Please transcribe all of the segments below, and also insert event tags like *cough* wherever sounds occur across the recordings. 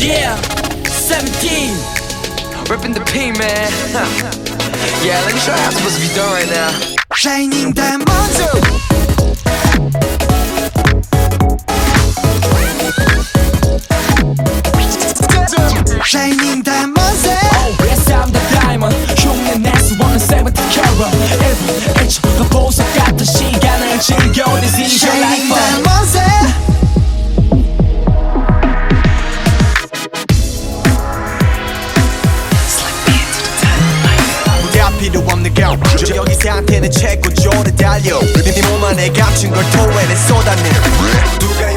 Yeah, 17. Ripping the P, man. *laughs* yeah, let me show you how it's supposed to be done right now. Shining diamonds Shining diamonds Oh, yes, I'm the diamond. 흉내 내수 없는 70 carat. 1분 1초 더 보석 같은 시 Girl 저 여기 상태는 최고조를 달려. 네 몸 안에 감춘 걸 토해내 쏟아내 누가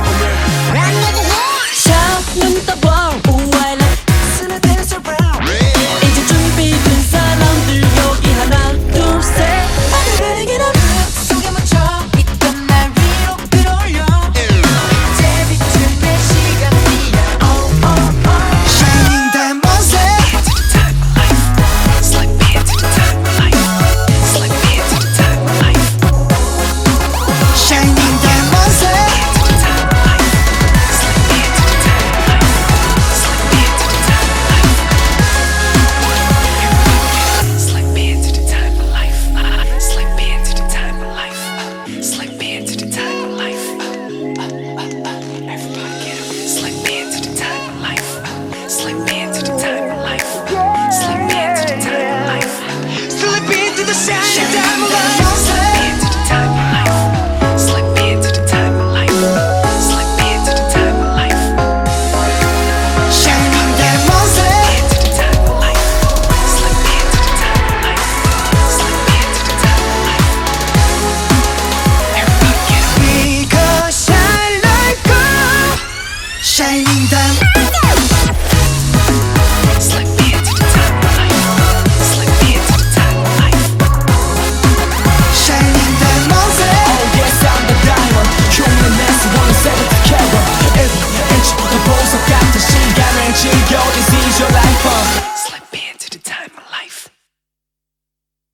山鹰在。